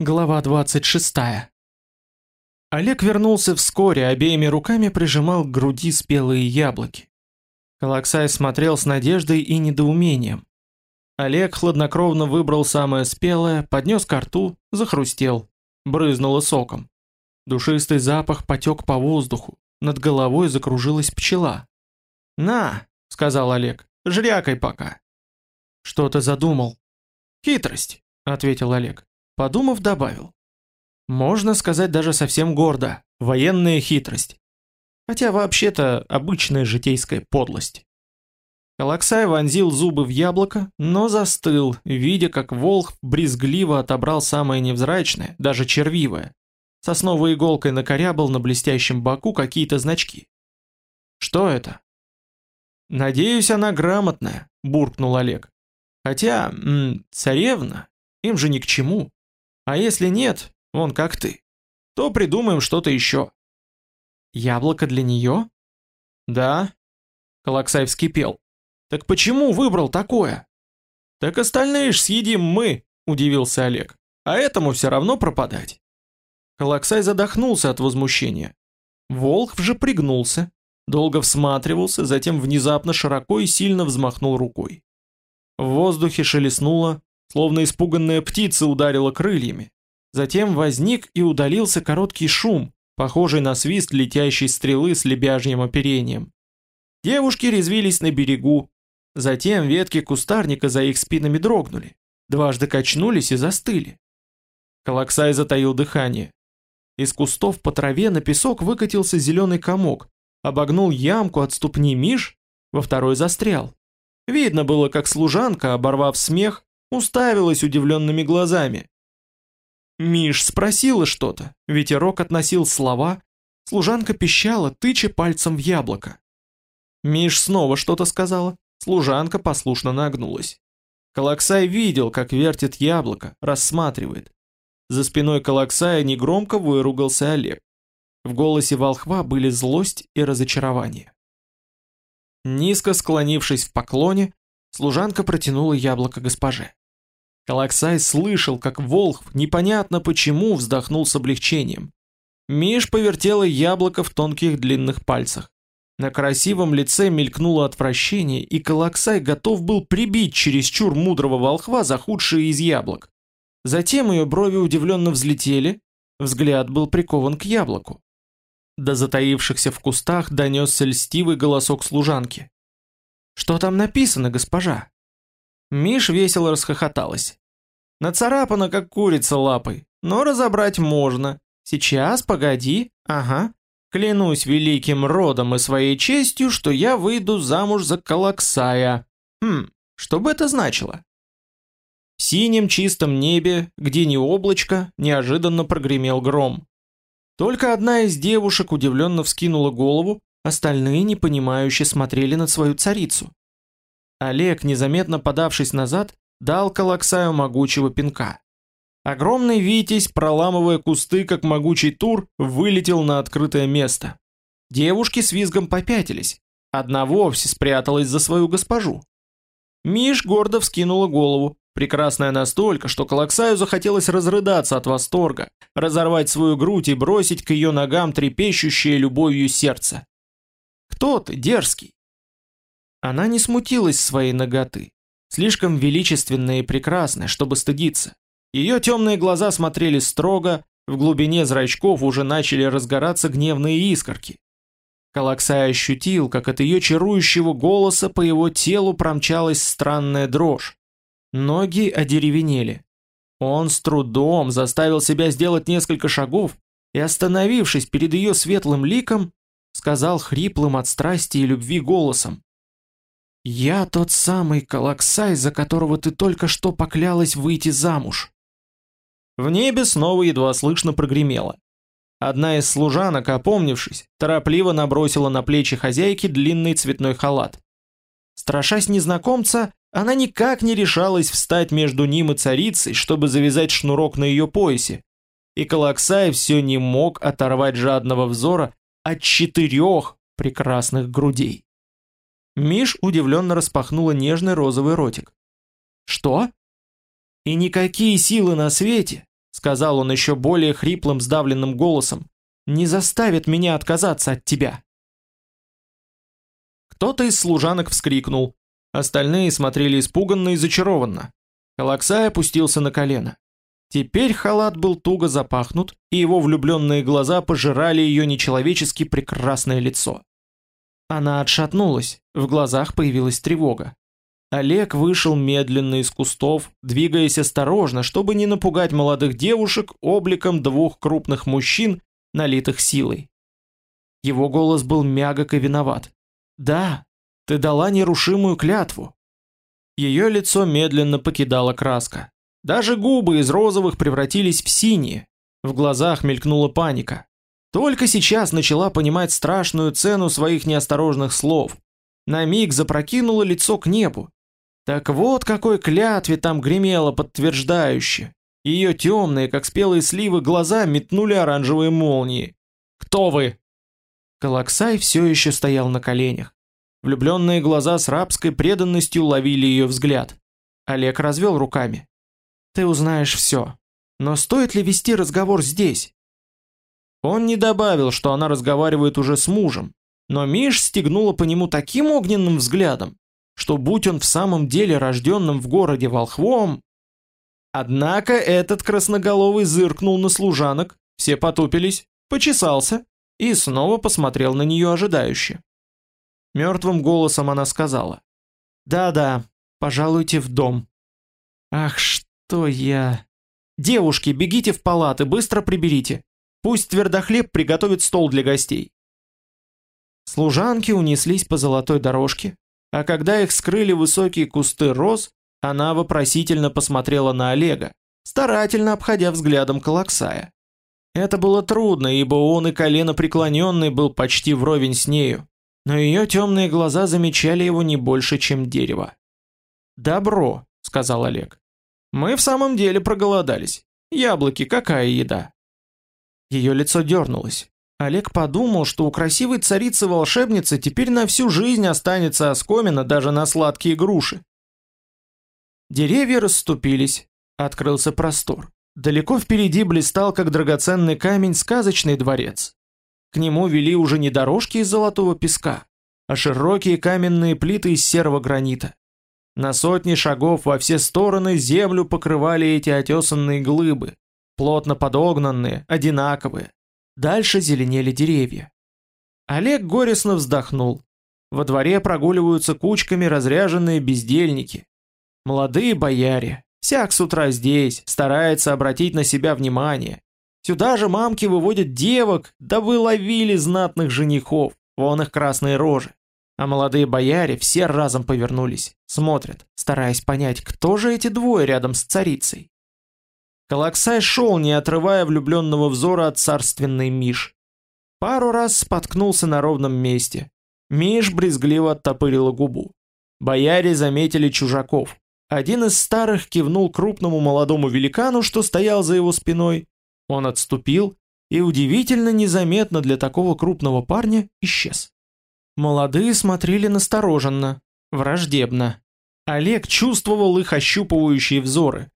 Глава 26. Олег вернулся вскоре, обеими руками прижимал к груди спелые яблоки. Калаксай смотрел с надеждой и недоумением. Олег хладнокровно выбрал самое спелое, поднес ко рту, захрустел, брызнуло соком. Душистый запах потек по воздуху, над головой закружилась пчела. «На!» — сказал Олег, — «жрякай пока». «Что ты задумал?» «Хитрость», — ответил Олег. Подумав, добавил. Можно сказать даже совсем гордо. Военная хитрость. Хотя вообще-то обычная житейская подлость. Калаксай вонзил зубы в яблоко, но застыл, видя, как волх брезгливо отобрал самое невзрачное, даже червивое. Сосновой иголкой накорябал на блестящем боку какие-то значки. «Что это?» «Надеюсь, она грамотная», — буркнул Олег. «Хотя, м -м, царевна, им же ни к чему. А если нет, он как ты, то придумаем что-то еще. Яблоко для нее? Да. Калаксай вскипел. Так почему выбрал такое? Так остальные ж съедим мы, удивился Олег. А этому все равно пропадать. Калаксай задохнулся от возмущения. Волк же пригнулся, долго всматривался, затем внезапно широко и сильно взмахнул рукой. В воздухе шелестнуло, словно испуганная птица ударила крыльями. Затем возник и удалился короткий шум, похожий на свист летящей стрелы с лебяжьим оперением. Девушки резвились на берегу, затем ветки кустарника за их спинами дрогнули, дважды качнулись и застыли. Калаксай затаил дыхание. Из кустов по траве на песок выкатился зеленый комок, обогнул ямку от ступни Миш, во второй застрял. Видно было, как служанка, оборвав смех, уставилась удивленными глазами. Миш спросила что-то, ветерок относил слова, служанка пищала, тыча пальцем в яблоко. Миш снова что-то сказала, служанка послушно нагнулась. Калаксай видел, как вертит яблоко, рассматривает. За спиной Калаксая негромко выругался Олег. В голосе волхва были злость и разочарование. Низко склонившись в поклоне, служанка протянула яблоко госпоже. Калаксай слышал, как Волхв непонятно почему вздохнул с облегчением. Миш повертела яблоко в тонких длинных пальцах. На красивом лице мелькнуло отвращение, и Калаксай готов был прибить чересчур мудрого волхва за худшие из яблок. Затем ее брови удивленно взлетели, взгляд был прикован к яблоку. До затаившихся в кустах донесся льстивый голосок служанки. «Что там написано, госпожа?» Миш весело расхохоталась. Нацарапана, как курица лапой, но разобрать можно. Сейчас, погоди, ага. Клянусь великим родом и своей честью, что я выйду замуж за Калаксая. Хм, что бы это значило? В синем чистом небе, где ни облачко, неожиданно прогремел гром. Только одна из девушек удивленно вскинула голову, остальные непонимающе смотрели на свою царицу. Олег, незаметно подавшись назад, дал Калаксаю могучего пинка. Огромный Витязь, проламывая кусты, как могучий тур, вылетел на открытое место. Девушки с визгом попятились. Одна вовсе спряталась за свою госпожу. Миш гордо вскинула голову, прекрасная настолько, что Калаксаю захотелось разрыдаться от восторга, разорвать свою грудь и бросить к ее ногам трепещущее любовью сердце. «Кто ты, дерзкий?» Она не смутилась своей ноготы, слишком величественная и прекрасная, чтобы стыдиться. Ее темные глаза смотрели строго, в глубине зрачков уже начали разгораться гневные искорки. Калаксай ощутил, как от ее чарующего голоса по его телу промчалась странная дрожь. Ноги одеревенели. Он с трудом заставил себя сделать несколько шагов и, остановившись перед ее светлым ликом, сказал хриплым от страсти и любви голосом. «Я тот самый Калаксай, за которого ты только что поклялась выйти замуж». В небе снова едва слышно прогремело. Одна из служанок, опомнившись, торопливо набросила на плечи хозяйки длинный цветной халат. Страшась незнакомца, она никак не решалась встать между ним и царицей, чтобы завязать шнурок на ее поясе, и Калаксай все не мог оторвать жадного взора от четырех прекрасных грудей. Миш удивленно распахнула нежный розовый ротик. «Что?» «И никакие силы на свете», — сказал он еще более хриплым, сдавленным голосом, не заставит меня отказаться от тебя. Кто-то из служанок вскрикнул, остальные смотрели испуганно и зачарованно. Калаксай опустился на колено. Теперь халат был туго запахнут, и его влюбленные глаза пожирали ее нечеловечески прекрасное лицо. Она отшатнулась, в глазах появилась тревога. Олег вышел медленно из кустов, двигаясь осторожно, чтобы не напугать молодых девушек обликом двух крупных мужчин, налитых силой. Его голос был мягок и виноват. «Да, ты дала нерушимую клятву». Ее лицо медленно покидала краска. Даже губы из розовых превратились в синие. В глазах мелькнула паника. Только сейчас начала понимать страшную цену своих неосторожных слов. На миг запрокинула лицо к небу. Так вот какой клятве там гремело подтверждающе. Ее темные, как спелые сливы, глаза метнули оранжевые молнии. «Кто вы?» Калаксай все еще стоял на коленях. Влюбленные глаза с рабской преданностью ловили ее взгляд. Олег развел руками. Ты узнаешь все. Но стоит ли вести разговор здесь? Он не добавил, что она разговаривает уже с мужем, но Миш стегнула по нему таким огненным взглядом, что будь он в самом деле рожденным в городе волхвом... Однако этот красноголовый зыркнул на служанок, все потупились, почесался и снова посмотрел на нее ожидающе. Мертвым голосом она сказала. «Да-да, пожалуйте в дом». «Ах, что!» Что я... Девушки, бегите в палаты, быстро приберите. Пусть твердохлеб приготовит стол для гостей. Служанки унеслись по золотой дорожке, а когда их скрыли высокие кусты роз, она вопросительно посмотрела на Олега, старательно обходя взглядом Калаксая. Это было трудно, ибо он и колено преклоненный был почти вровень с нею, но ее темные глаза замечали его не больше, чем дерево. «Добро», — сказал Олег. Мы в самом деле проголодались. Яблоки, какая еда? Ее лицо дернулось. Олег подумал, что у красивой царицы-волшебницы теперь на всю жизнь останется оскомина даже на сладкие груши. Деревья расступились, открылся простор. Далеко впереди блистал, как драгоценный камень, сказочный дворец. К нему вели уже не дорожки из золотого песка, а широкие каменные плиты из серого гранита. На сотни шагов во все стороны землю покрывали эти отесанные глыбы, плотно подогнанные, одинаковые. Дальше зеленели деревья. Олег горестно вздохнул. Во дворе прогуливаются кучками разряженные бездельники. Молодые бояре. Всяк с утра здесь, старается обратить на себя внимание. Сюда же мамки выводят девок, да вы ловили знатных женихов, вон их красные рожи. А молодые бояре все разом повернулись, смотрят, стараясь понять, кто же эти двое рядом с царицей. Калаксай шел, не отрывая влюбленного взора от царственной Миш. Пару раз споткнулся на ровном месте. Миш брезгливо оттопырила губу. Бояре заметили чужаков. Один из старых кивнул крупному молодому великану, что стоял за его спиной. Он отступил и удивительно незаметно для такого крупного парня исчез. Молодые смотрели настороженно, враждебно. Олег чувствовал их ощупывающие взоры.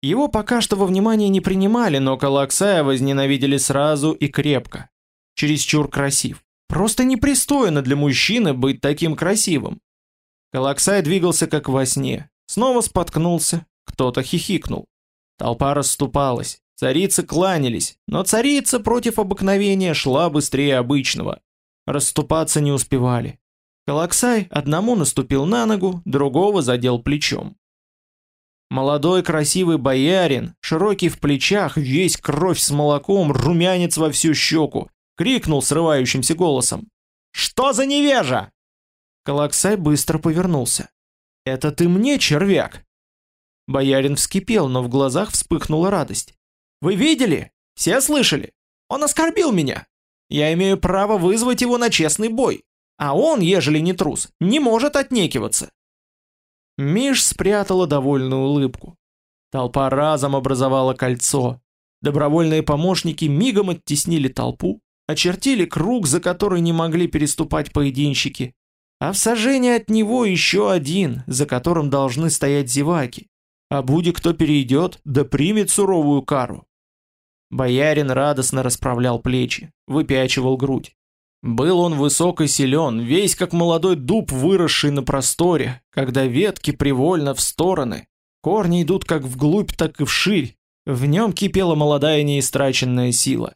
Его пока что во внимание не принимали, но Калаксая возненавидели сразу и крепко. Чересчур красив. Просто непристойно для мужчины быть таким красивым. Калаксай двигался как во сне. Снова споткнулся, кто-то хихикнул. Толпа расступалась, царицы кланялись, но царица против обыкновения шла быстрее обычного. Расступаться не успевали. Калаксай одному наступил на ногу, другого задел плечом. Молодой красивый боярин, широкий в плечах, весь кровь с молоком, румянец во всю щеку, крикнул срывающимся голосом. «Что за невежа?» Калаксай быстро повернулся. «Это ты мне, червяк?» Боярин вскипел, но в глазах вспыхнула радость. «Вы видели? Все слышали? Он оскорбил меня!» Я имею право вызвать его на честный бой, а он, ежели не трус, не может отнекиваться. Миш спрятала довольную улыбку. Толпа разом образовала кольцо. Добровольные помощники мигом оттеснили толпу, очертили круг, за который не могли переступать поединщики, а в сажении от него еще один, за которым должны стоять зеваки. А будет кто перейдет, да примет суровую кару. Боярин радостно расправлял плечи, выпячивал грудь. Был он высок и силен, весь как молодой дуб, выросший на просторе, когда ветки привольно в стороны, корни идут как вглубь, так и вширь, в нем кипела молодая неистраченная сила.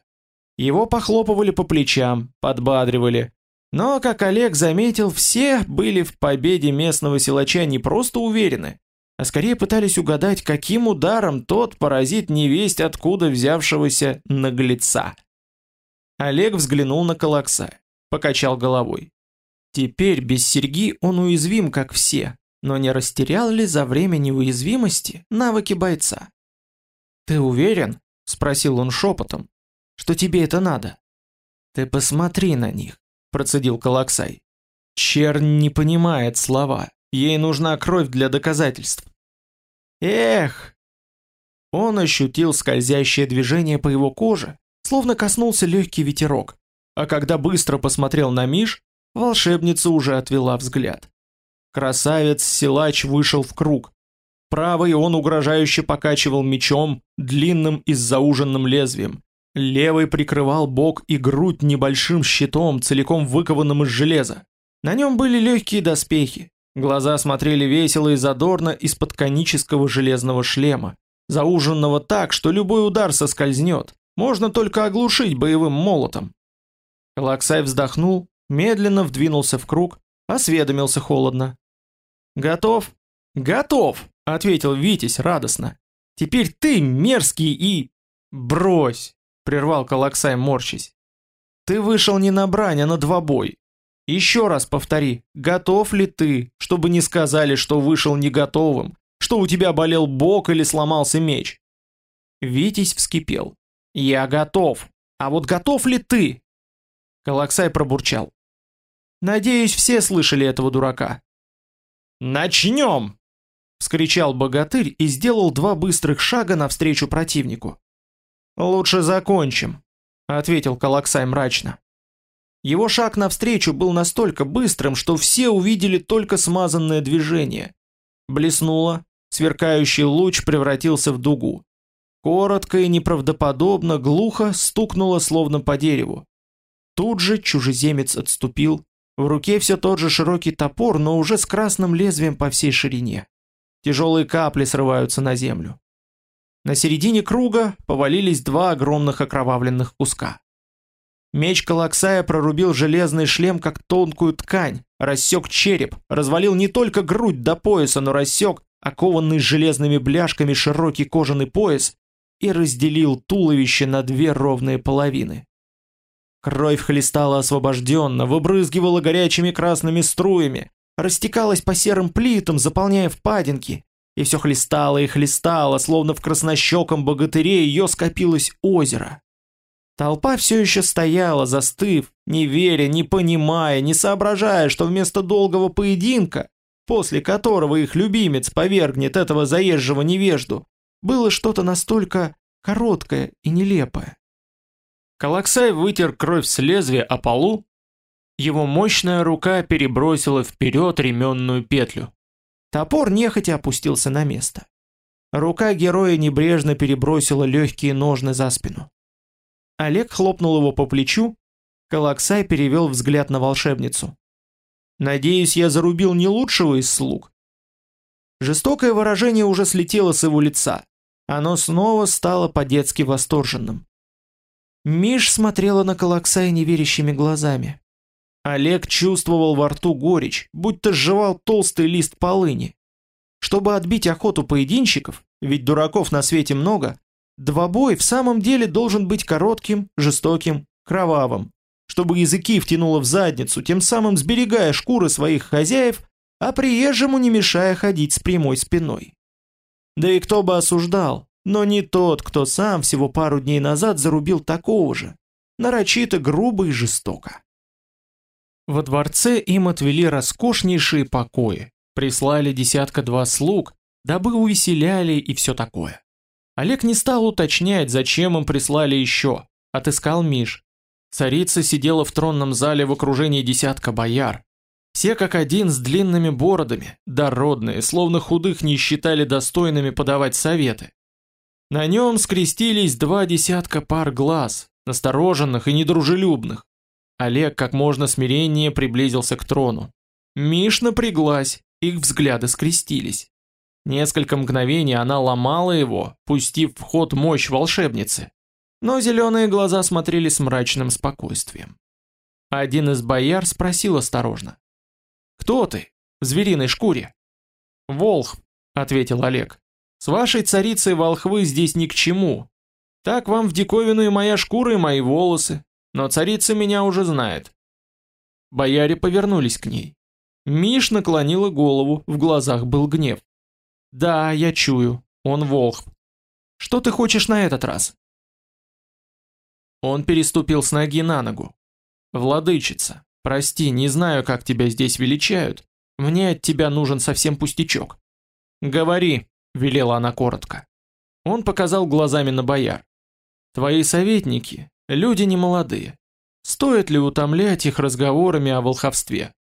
Его похлопывали по плечам, подбадривали. Но, как Олег заметил, все были в победе местного силача не просто уверены, а скорее пытались угадать, каким ударом тот поразит невесть откуда взявшегося наглеца. Олег взглянул на Колокса, покачал головой. Теперь без серьги он уязвим, как все, но не растерял ли за время неуязвимости навыки бойца? «Ты уверен?» – спросил он шепотом. «Что тебе это надо?» «Ты посмотри на них», – процедил Колоксай. Чернь не понимает слова, ей нужна кровь для доказательств. «Эх!» Он ощутил скользящее движение по его коже, словно коснулся легкий ветерок, а когда быстро посмотрел на Миш, волшебница уже отвела взгляд. Красавец-силач вышел в круг. Правый он угрожающе покачивал мечом, длинным и с зауженным лезвием. Левый прикрывал бок и грудь небольшим щитом, целиком выкованным из железа. На нем были легкие доспехи. Глаза смотрели весело и задорно из-под конического железного шлема, зауженного так, что любой удар соскользнет. Можно только оглушить боевым молотом. Лаксай вздохнул, медленно вдвинулся в круг, осведомился холодно. «Готов?» «Готов!» — ответил Витязь радостно. «Теперь ты мерзкий и...» «Брось!» — прервал Калаксай, морщись. «Ты вышел не на брань, а на двобой. Еще раз повтори, готов ли ты, чтобы не сказали, что вышел не готовым, что у тебя болел бок или сломался меч?» Витязь вскипел. «Я готов. А вот готов ли ты?» Калаксай пробурчал. «Надеюсь, все слышали этого дурака». «Начнем!» — вскричал богатырь и сделал два быстрых шага навстречу противнику. «Лучше закончим», — ответил Калаксай мрачно. Его шаг навстречу был настолько быстрым, что все увидели только смазанное движение. Блеснуло, сверкающий луч превратился в дугу. Коротко и неправдоподобно глухо стукнуло словно по дереву. Тут же чужеземец отступил, в руке все тот же широкий топор, но уже с красным лезвием по всей ширине. Тяжелые капли срываются на землю. На середине круга повалились два огромных окровавленных куска. Меч Калаксая прорубил железный шлем как тонкую ткань, рассек череп, развалил не только грудь до пояса, но рассек окованный железными бляшками широкий кожаный пояс и разделил туловище на две ровные половины. Кровь хлестала освобожденно, выбрызгивала горячими красными струями, растекалась по серым плитам, заполняя впадинки, и все хлестало и хлестало, словно в краснощеком богатыре ее скопилось озеро. Толпа все еще стояла, застыв, не веря, не понимая, не соображая, что вместо долгого поединка, после которого их любимец повергнет этого заезжего невежду, было что-то настолько короткое и нелепое. Калаксай вытер кровь с лезвия о полу. Его мощная рука перебросила вперед ременную петлю. Топор нехотя опустился на место. Рука героя небрежно перебросила легкие ножны за спину. Олег хлопнул его по плечу. Калаксай перевел взгляд на волшебницу. «Надеюсь, я зарубил не лучшего из слуг?» Жестокое выражение уже слетело с его лица. Оно снова стало по-детски восторженным. Миш смотрела на Калаксая неверящими глазами. Олег чувствовал во рту горечь, будто сживал толстый лист полыни. Чтобы отбить охоту поединщиков, ведь дураков на свете много, двобой в самом деле должен быть коротким, жестоким, кровавым, чтобы языки втянуло в задницу, тем самым сберегая шкуры своих хозяев, а приезжему не мешая ходить с прямой спиной. Да и кто бы осуждал, но не тот, кто сам всего пару дней назад зарубил такого же, нарочито грубо и жестоко. Во дворце им отвели роскошнейшие покои, прислали десятка-два слуг, дабы увеселяли и все такое. Олег не стал уточнять, зачем им прислали еще, отыскал Миш. Царица сидела в тронном зале в окружении десятка бояр. Все как один с длинными бородами, дородные, словно худых не считали достойными подавать советы. На нем скрестились два десятка пар глаз, настороженных и недружелюбных. Олег как можно смиреннее приблизился к трону. Миш напряглась, их взгляды скрестились. Несколько мгновений она ломала его, пустив в ход мощь волшебницы. Но зеленые глаза смотрели с мрачным спокойствием. Один из бояр спросил осторожно. «Кто ты? В звериной шкуре?» «Волх», — ответил Олег. «С вашей царицей волхвы здесь ни к чему. Так вам в диковину и моя шкура, и мои волосы. Но царица меня уже знает». Бояре повернулись к ней. Миш наклонила голову, в глазах был гнев. Да, я чую, он волхв. Что ты хочешь на этот раз? Он переступил с ноги на ногу. Владычица, прости, не знаю, как тебя здесь величают. Мне от тебя нужен совсем пустячок. Говори, велела она коротко. Он показал глазами на бояр. Твои советники, люди немолодые. Стоит ли утомлять их разговорами о волховстве?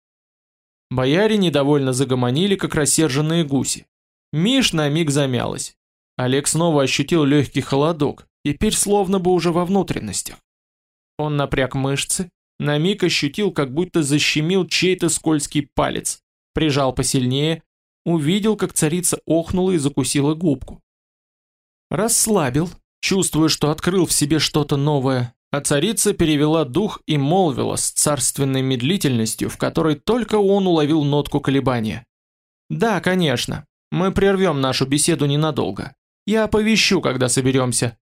Бояре недовольно загомонили, как рассерженные гуси. Миш на миг замялась. Олег снова ощутил легкий холодок, теперь словно бы уже во внутренностях. Он напряг мышцы, на миг ощутил, как будто защемил чей-то скользкий палец, прижал посильнее, увидел, как царица охнула и закусила губку. Расслабил, чувствуя, что открыл в себе что-то новое, а царица перевела дух и молвила с царственной медлительностью, в которой только он уловил нотку колебания. «Да, конечно, мы прервем нашу беседу ненадолго. Я оповещу, когда соберемся».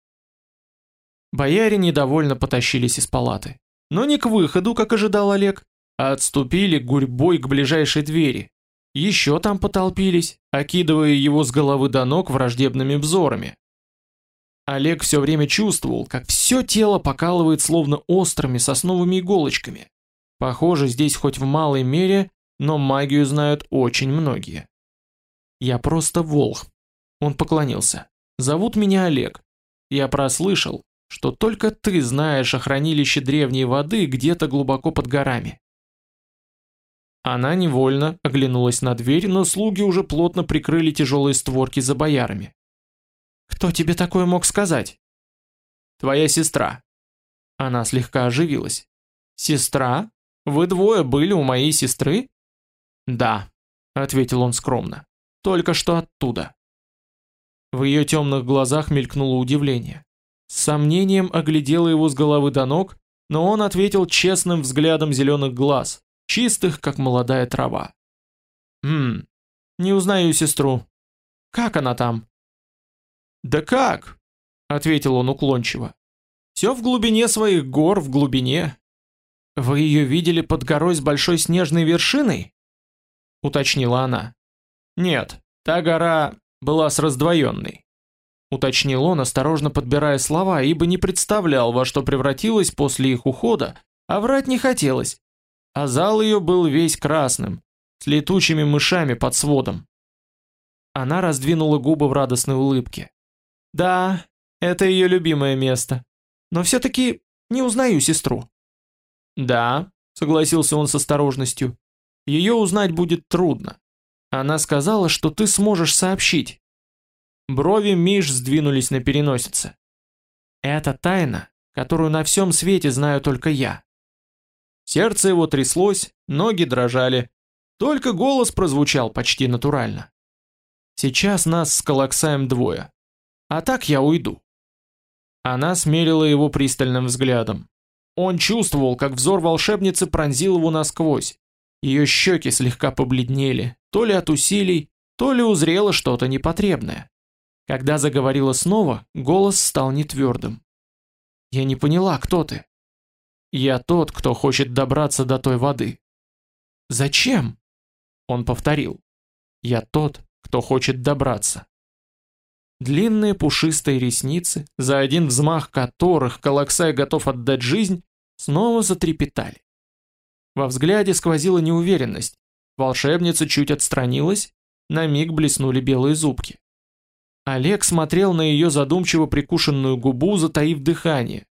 Бояре недовольно потащились из палаты. Но не к выходу, как ожидал Олег, а отступили гурьбой к ближайшей двери. Еще там потолпились, окидывая его с головы до ног враждебными взорами. Олег все время чувствовал, как все тело покалывает словно острыми сосновыми иголочками. Похоже, здесь хоть в малой мере, но магию знают очень многие. Я просто волх. Он поклонился. Зовут меня Олег. Я прослышал, что только ты знаешь о хранилище древней воды где-то глубоко под горами. Она невольно оглянулась на дверь, но слуги уже плотно прикрыли тяжелые створки за боярами. «Кто тебе такое мог сказать?» «Твоя сестра». Она слегка оживилась. «Сестра? Вы двое были у моей сестры?» «Да», — ответил он скромно. Только что оттуда. В ее темных глазах мелькнуло удивление. С сомнением оглядела его с головы до ног, но он ответил честным взглядом зеленых глаз, чистых, как молодая трава. «Хм, не узнаю сестру. Как она там?» «Да как?» — ответил он уклончиво. «Все в глубине своих гор, в глубине». «Вы ее видели под горой с большой снежной вершиной?» — уточнила она. Нет, та гора была с раздвоенной. Уточнил он, осторожно подбирая слова, ибо не представлял, во что превратилась после их ухода, а врать не хотелось. А зал ее был весь красным, с летучими мышами под сводом. Она раздвинула губы в радостной улыбке. Да, это ее любимое место. Но все-таки не узнаю сестру. Да, согласился он с осторожностью. Ее узнать будет трудно. Она сказала, что ты сможешь сообщить. Брови Миш сдвинулись на переносице. Это тайна, которую на всем свете знаю только я. Сердце его тряслось, ноги дрожали. Только голос прозвучал почти натурально. Сейчас нас с Калаксаем двое. А так я уйду. Она смерила его пристальным взглядом. Он чувствовал, как взор волшебницы пронзил его насквозь. Ее щеки слегка побледнели, то ли от усилий, то ли узрело что-то непотребное. Когда заговорила снова, голос стал нетвердым. «Я не поняла, кто ты?» «Я тот, кто хочет добраться до той воды». «Зачем?» Он повторил. «Я тот, кто хочет добраться». Длинные пушистые ресницы, за один взмах которых Калаксай готов отдать жизнь, снова затрепетали. Во взгляде сквозила неуверенность, Волшебница чуть отстранилась, на миг блеснули белые зубки. Олег смотрел на ее задумчиво прикушенную губу, затаив дыхание.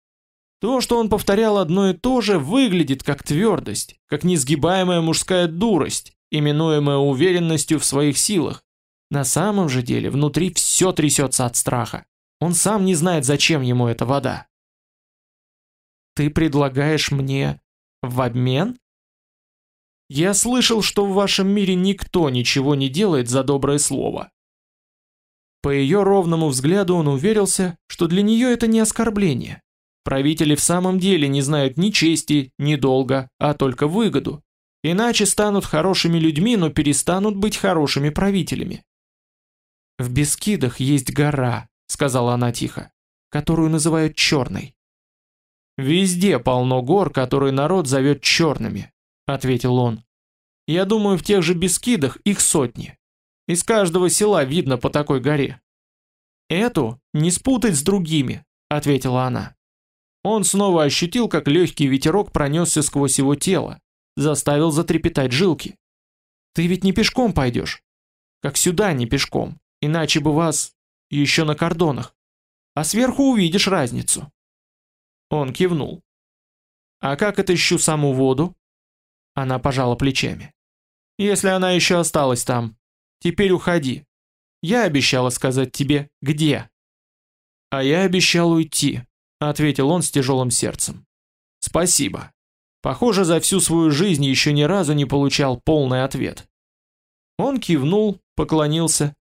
То, что он повторял одно и то же, выглядит как твердость, как несгибаемая мужская дурость, именуемая уверенностью в своих силах. На самом же деле внутри все трясется от страха. Он сам не знает, зачем ему эта вода. Ты предлагаешь мне в обмен? Я слышал, что в вашем мире никто ничего не делает за доброе слово. По ее ровному взгляду он уверился, что для нее это не оскорбление. Правители в самом деле не знают ни чести, ни долга, а только выгоду. Иначе станут хорошими людьми, но перестанут быть хорошими правителями. «В Бескидах есть гора», — сказала она тихо, — «которую называют Черной». «Везде полно гор, которые народ зовет черными», — ответил он. «Я думаю, в тех же Бескидах их сотни. Из каждого села видно по такой горе». «Эту не спутать с другими», — ответила она. Он снова ощутил, как легкий ветерок пронесся сквозь его тело, заставил затрепетать жилки. «Ты ведь не пешком пойдешь? Как сюда не пешком, иначе бы вас еще на кордонах. А сверху увидишь разницу». Он кивнул. «А как отыщу саму воду?» Она пожала плечами. «Если она еще осталась там. Теперь уходи. Я обещала сказать тебе, где». «А я обещал уйти», — ответил он с тяжелым сердцем. «Спасибо. Похоже, за всю свою жизнь еще ни разу не получал полный ответ». Он кивнул, поклонился,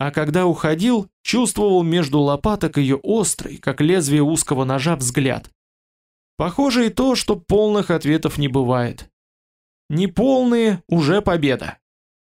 а когда уходил, чувствовал между лопаток ее острый, как лезвие узкого ножа, взгляд. Похоже и то, что полных ответов не бывает. Неполные уже победа.